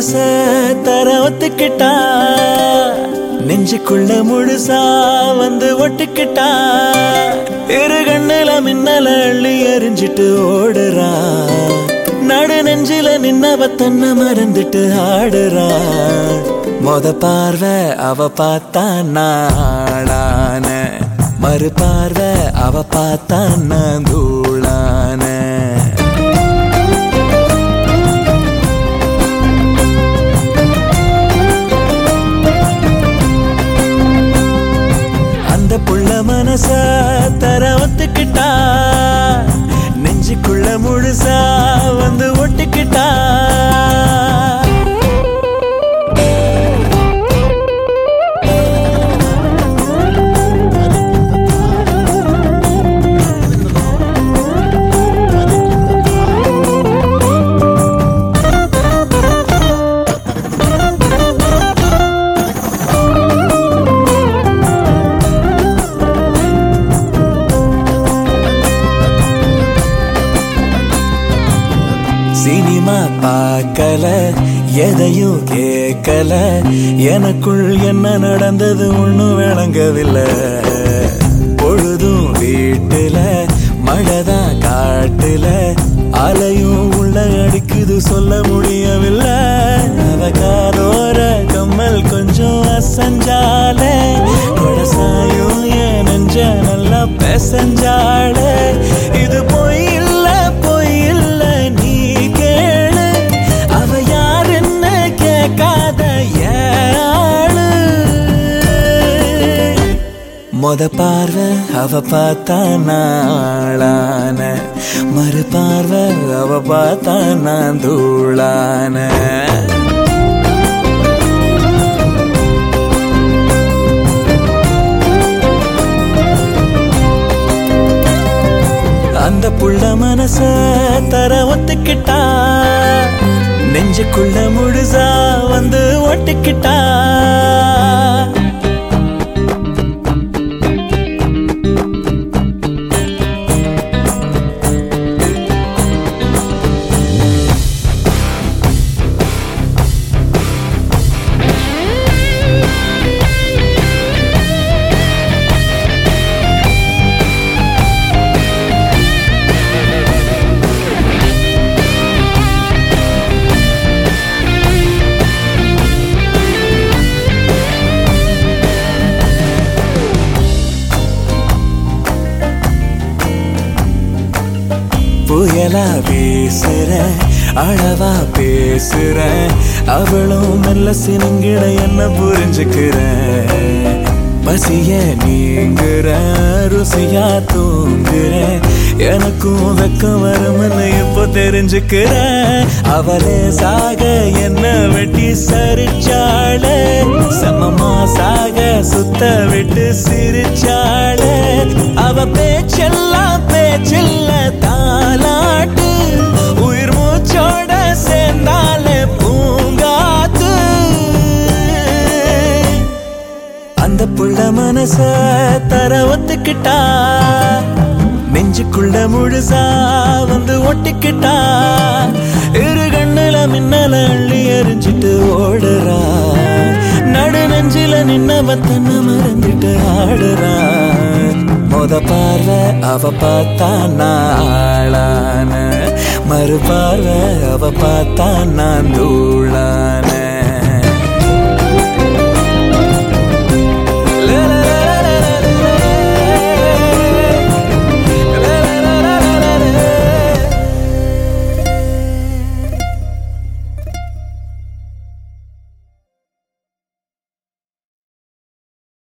முழுச தர ஒத்துக்கிட்டா நெஞ்சுக்குள்ள முழுசா வந்து ஒட்டுக்கிட்டா? இரு கண்ணுல மின்னல அள்ளி எரிஞ்சிட்டு ஓடுறா. நடு நெஞ்சில நின்னவ தன்னை மறந்துட்டு ஆடுறா. மொத பார்வை அவ பார்த்தா நாளான. மறு பார்வை அவ பார்த்தா நான் தூளான மனச தர ஒத்துக்கிட்டா நெஞ்சுக்குள்ள முழுசா வந்து ஒட்டுக்கிட்டா? சினிமா பார்க்கல எதையும் கேட்கல. எனக்குள் என்ன நடந்தது ஒன்றும் விளங்கவில்லை. பொழுதும் வீட்டுல மழைதான் காட்டுல. அலையும் உள்ள அடிக்குது சொல்ல முடியவில்லை. அவகாரோர கம்மல் கொஞ்சம் அசஞ்சாலே. கொடசாயும் என் நெஞ்ச நல்லா பெசஞ்சாலே. மொத பார்வை அவ பார்த்தா நாளான. மறு பார்வை அவ பார்த்தா நான் தூளான. அந்த புள்ள மனச தர ஒத்துக்கிட்டா. நெஞ்சுக்குள்ள முழுசா வந்து ஒட்டுக்கிட்டா. புயலா பேசுற அழவா பேசுற அவளும் நல்ல சினங்கிட என்ன புரிஞ்சுக்கிற? பசிய நீங்குற ருசியா தூங்குற எனக்கும் வெக்கம் வரும்னு தெரிஞ்சுக்கிற. அவளே சாக என்ன வெட்டி சரிச்சாள. சமமா சாக சுத்த விட்டு சிரிச்சாள. அவ பேச்செல்லாம் பேச்சில்ல தாலாட்டு. உயிர் மூச்சோட சேர்ந்தாலே பூங்காத்து. அந்த புள்ள மனச தர ஒத்துக்கிட்டா? நெஞ்சுக்குள்ள முழுசா வந்து ஒட்டிக்கிட்டா? இரு கண்ணுல மின்னல அள்ளி எரிஞ்சிட்டு ஓடுறா. நடு நெஞ்சில நின்னவ தன்னை மறந்துட்டு ஆடுறா. மொத பார்வை அவ பார்த்தா நாளான. மறுபார்வை அவ பார்த்தா நான் தூளான.